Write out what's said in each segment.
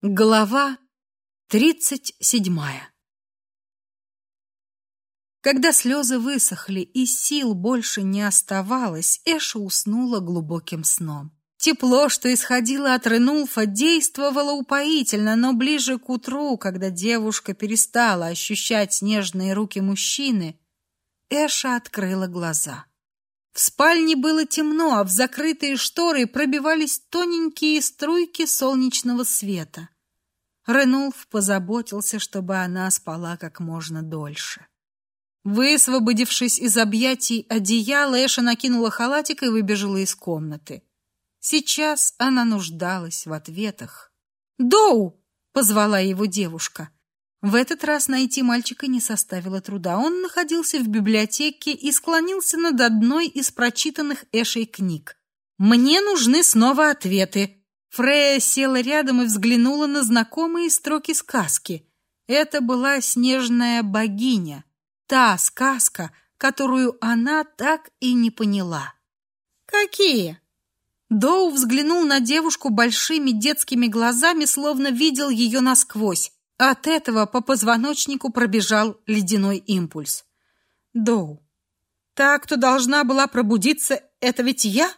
Глава тридцать седьмая Когда слезы высохли и сил больше не оставалось, Эша уснула глубоким сном. Тепло, что исходило от Ренулфа, действовало упоительно, но ближе к утру, когда девушка перестала ощущать нежные руки мужчины, Эша открыла глаза. В спальне было темно, а в закрытые шторы пробивались тоненькие струйки солнечного света. Ренулф позаботился, чтобы она спала как можно дольше. Высвободившись из объятий одеяла, Эша накинула халатик и выбежала из комнаты. Сейчас она нуждалась в ответах. «Доу!» — позвала его девушка. В этот раз найти мальчика не составило труда. Он находился в библиотеке и склонился над одной из прочитанных Эшей книг. «Мне нужны снова ответы». Фрея села рядом и взглянула на знакомые строки сказки. Это была снежная богиня, та сказка, которую она так и не поняла. «Какие?» Доу взглянул на девушку большими детскими глазами, словно видел ее насквозь. От этого по позвоночнику пробежал ледяной импульс. Доу, та, кто должна была пробудиться, это ведь я?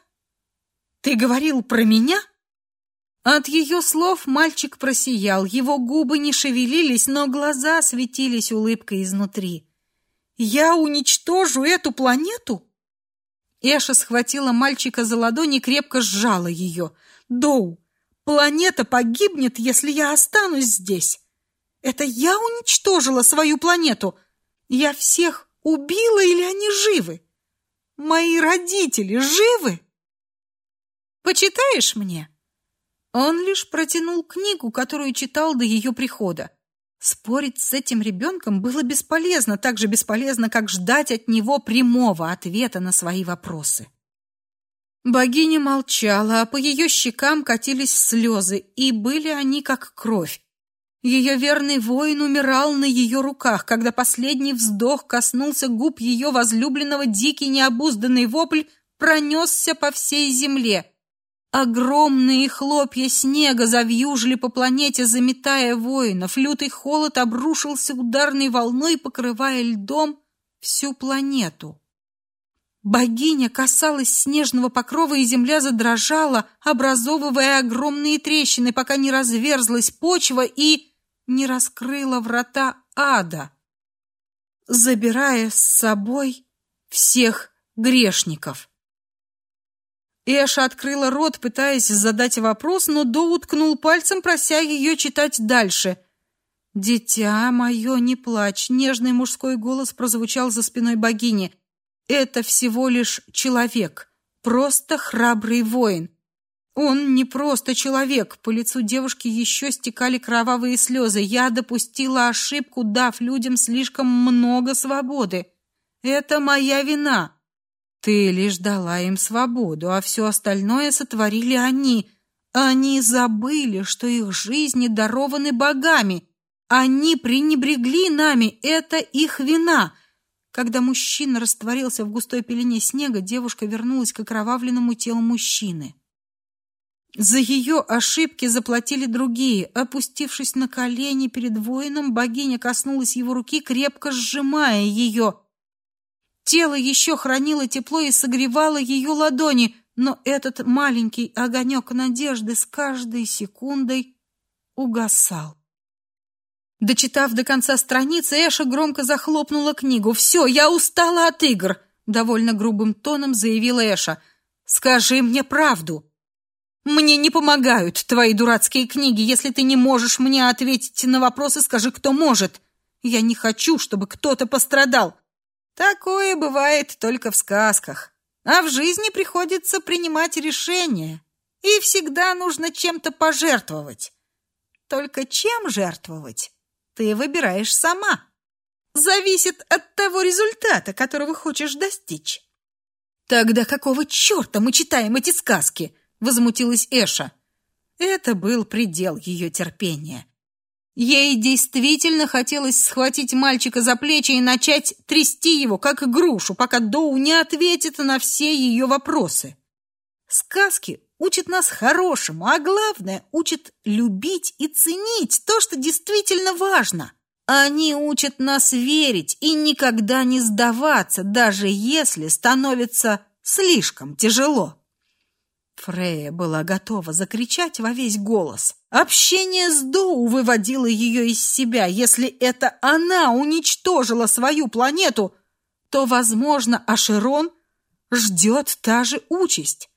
Ты говорил про меня? От ее слов мальчик просиял, его губы не шевелились, но глаза светились улыбкой изнутри. Я уничтожу эту планету? Эша схватила мальчика за ладонь и крепко сжала ее. Доу, планета погибнет, если я останусь здесь. Это я уничтожила свою планету. Я всех убила или они живы? Мои родители живы? Почитаешь мне? Он лишь протянул книгу, которую читал до ее прихода. Спорить с этим ребенком было бесполезно, так же бесполезно, как ждать от него прямого ответа на свои вопросы. Богиня молчала, а по ее щекам катились слезы, и были они как кровь. Ее верный воин умирал на ее руках, когда последний вздох коснулся губ ее возлюбленного, дикий необузданный вопль пронесся по всей земле. Огромные хлопья снега завьюжили по планете, заметая воинов. Лютый холод обрушился ударной волной, покрывая льдом всю планету. Богиня касалась снежного покрова, и земля задрожала, образовывая огромные трещины, пока не разверзлась почва и не раскрыла врата ада, забирая с собой всех грешников. Эша открыла рот, пытаясь задать вопрос, но До уткнул пальцем, прося ее читать дальше. «Дитя мое, не плачь!» — нежный мужской голос прозвучал за спиной богини. «Это всего лишь человек, просто храбрый воин. Он не просто человек. По лицу девушки еще стекали кровавые слезы. Я допустила ошибку, дав людям слишком много свободы. Это моя вина. Ты лишь дала им свободу, а все остальное сотворили они. Они забыли, что их жизни дарованы богами. Они пренебрегли нами. Это их вина. Когда мужчина растворился в густой пелене снега, девушка вернулась к окровавленному телу мужчины. За ее ошибки заплатили другие. Опустившись на колени перед воином, богиня коснулась его руки, крепко сжимая ее. Тело еще хранило тепло и согревало ее ладони, но этот маленький огонек надежды с каждой секундой угасал. Дочитав до конца страницы, Эша громко захлопнула книгу. «Все, я устала от игр!» — довольно грубым тоном заявила Эша. «Скажи мне правду!» Мне не помогают твои дурацкие книги. Если ты не можешь мне ответить на вопросы, скажи, кто может. Я не хочу, чтобы кто-то пострадал. Такое бывает только в сказках. А в жизни приходится принимать решения. И всегда нужно чем-то пожертвовать. Только чем жертвовать, ты выбираешь сама. Зависит от того результата, которого хочешь достичь. Тогда какого черта мы читаем эти сказки? Возмутилась Эша. Это был предел ее терпения. Ей действительно хотелось схватить мальчика за плечи и начать трясти его, как грушу, пока Доу не ответит на все ее вопросы. Сказки учит нас хорошему, а главное, учит любить и ценить то, что действительно важно. Они учат нас верить и никогда не сдаваться, даже если становится слишком тяжело. Фрея была готова закричать во весь голос. Общение с Доу выводило ее из себя. Если это она уничтожила свою планету, то, возможно, Ашерон ждет та же участь.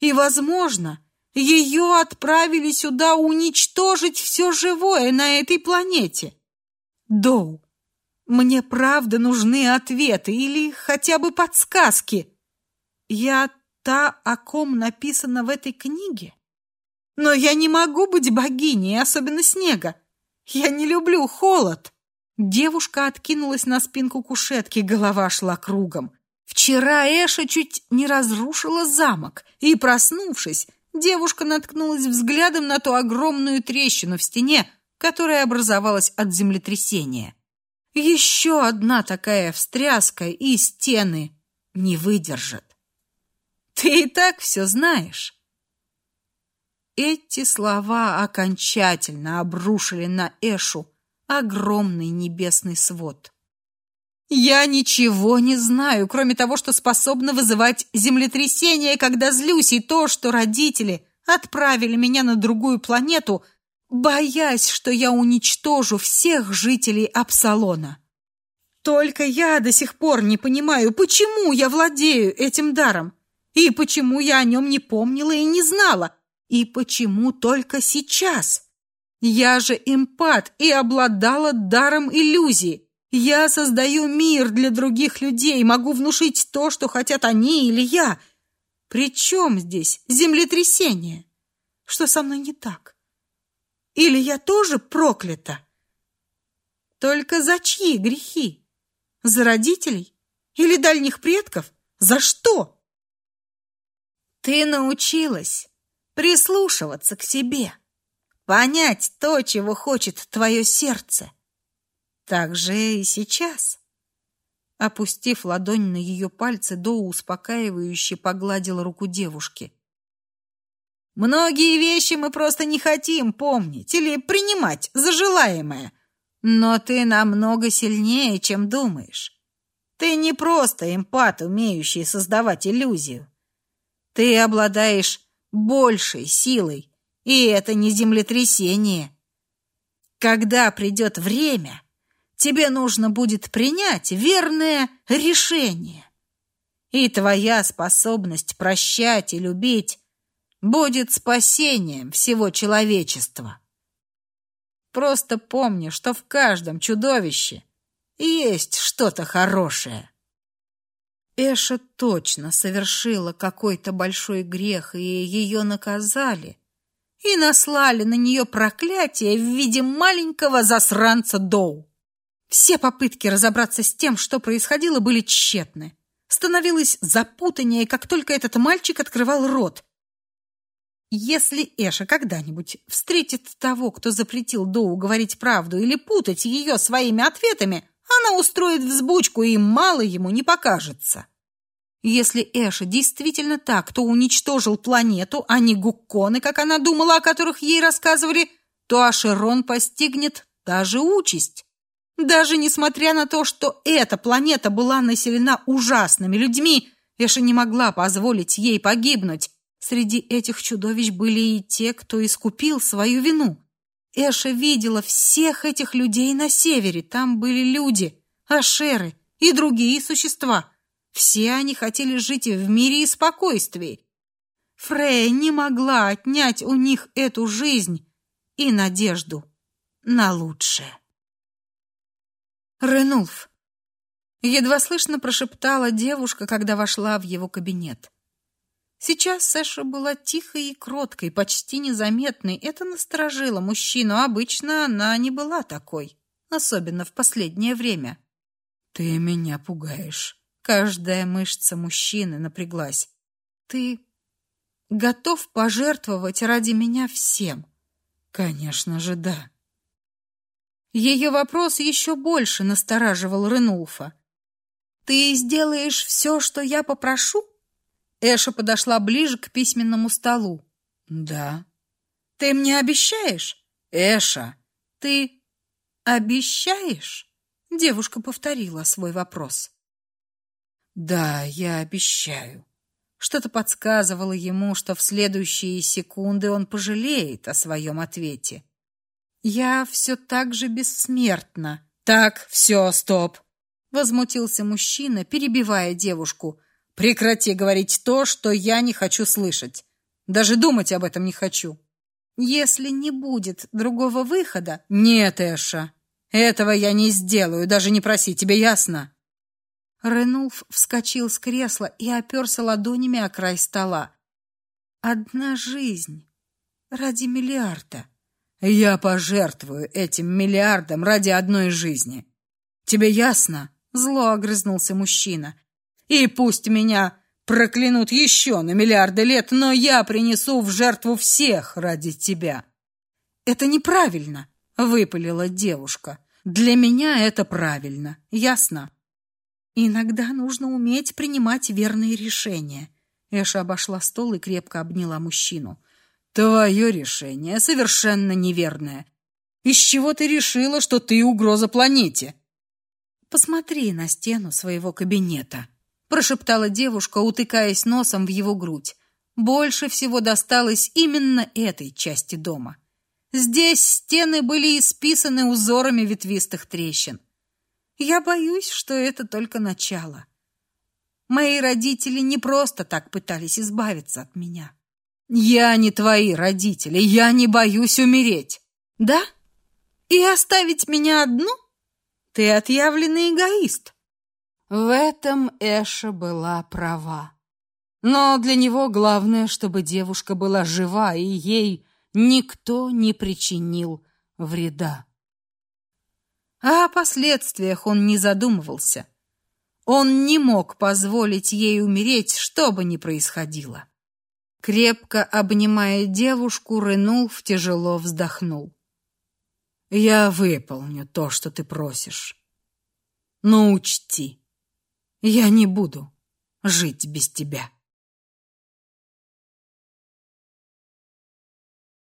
И, возможно, ее отправили сюда уничтожить все живое на этой планете. Доу, мне правда нужны ответы или хотя бы подсказки. Я та, о ком написано в этой книге? Но я не могу быть богиней, особенно снега. Я не люблю холод. Девушка откинулась на спинку кушетки, голова шла кругом. Вчера Эша чуть не разрушила замок, и, проснувшись, девушка наткнулась взглядом на ту огромную трещину в стене, которая образовалась от землетрясения. Еще одна такая встряска, и стены не выдержат. Ты и так все знаешь. Эти слова окончательно обрушили на Эшу огромный небесный свод. Я ничего не знаю, кроме того, что способна вызывать землетрясение, когда злюсь, и то, что родители отправили меня на другую планету, боясь, что я уничтожу всех жителей Апсалона. Только я до сих пор не понимаю, почему я владею этим даром, и почему я о нем не помнила и не знала, и почему только сейчас. Я же эмпат и обладала даром иллюзии. Я создаю мир для других людей, могу внушить то, что хотят они или я. При чем здесь землетрясение? Что со мной не так? Или я тоже проклята? Только за чьи грехи? За родителей? Или дальних предков? За что? Ты научилась прислушиваться к себе, понять то, чего хочет твое сердце. Так же и сейчас. Опустив ладонь на ее пальцы, Доу успокаивающе погладил руку девушки. Многие вещи мы просто не хотим помнить или принимать за желаемое. Но ты намного сильнее, чем думаешь. Ты не просто эмпат, умеющий создавать иллюзию. Ты обладаешь большей силой, и это не землетрясение. Когда придет время, тебе нужно будет принять верное решение. И твоя способность прощать и любить будет спасением всего человечества. Просто помни, что в каждом чудовище есть что-то хорошее. Эша точно совершила какой-то большой грех, и ее наказали. И наслали на нее проклятие в виде маленького засранца Доу. Все попытки разобраться с тем, что происходило, были тщетны. Становилось запутаннее, как только этот мальчик открывал рот. Если Эша когда-нибудь встретит того, кто запретил Доу говорить правду или путать ее своими ответами, она устроит взбучку, и мало ему не покажется. Если Эша действительно так, кто уничтожил планету, а не гукконы, как она думала, о которых ей рассказывали, то Ашерон постигнет та же участь. Даже несмотря на то, что эта планета была населена ужасными людьми, Эша не могла позволить ей погибнуть. Среди этих чудовищ были и те, кто искупил свою вину. Эша видела всех этих людей на севере. Там были люди, ашеры и другие существа. Все они хотели жить в мире и спокойствии. Фрея не могла отнять у них эту жизнь и надежду на лучшее. Ренулф. Едва слышно прошептала девушка, когда вошла в его кабинет. Сейчас Сэша была тихой и кроткой, почти незаметной. Это насторожило мужчину. Обычно она не была такой, особенно в последнее время. Ты меня пугаешь. Каждая мышца мужчины напряглась. Ты готов пожертвовать ради меня всем? Конечно же, да. Ее вопрос еще больше настораживал Ренулфа. Ты сделаешь все, что я попрошу? Эша подошла ближе к письменному столу. Да. Ты мне обещаешь? Эша, ты обещаешь? Девушка повторила свой вопрос. Да, я обещаю. Что-то подсказывало ему, что в следующие секунды он пожалеет о своем ответе. Я все так же бессмертна. Так, все, стоп. Возмутился мужчина, перебивая девушку. Прекрати говорить то, что я не хочу слышать. Даже думать об этом не хочу. Если не будет другого выхода... Нет, Эша, этого я не сделаю, даже не проси, тебе ясно? Ренулф вскочил с кресла и оперся ладонями о край стола. Одна жизнь ради миллиарда. Я пожертвую этим миллиардом ради одной жизни. Тебе ясно? Зло огрызнулся мужчина. И пусть меня проклянут еще на миллиарды лет, но я принесу в жертву всех ради тебя. Это неправильно, выпалила девушка. Для меня это правильно. Ясно? Иногда нужно уметь принимать верные решения. Эша обошла стол и крепко обняла мужчину. Твое решение совершенно неверное. Из чего ты решила, что ты угроза планете? Посмотри на стену своего кабинета, прошептала девушка, утыкаясь носом в его грудь. Больше всего досталось именно этой части дома. Здесь стены были исписаны узорами ветвистых трещин. Я боюсь, что это только начало. Мои родители не просто так пытались избавиться от меня. Я не твои родители, я не боюсь умереть. Да? И оставить меня одну? Ты отъявленный эгоист. В этом Эша была права. Но для него главное, чтобы девушка была жива и ей никто не причинил вреда. А о последствиях он не задумывался. Он не мог позволить ей умереть, что бы ни происходило. Крепко обнимая девушку, Ренулф тяжело вздохнул. Я выполню то, что ты просишь. Но учти, я не буду жить без тебя.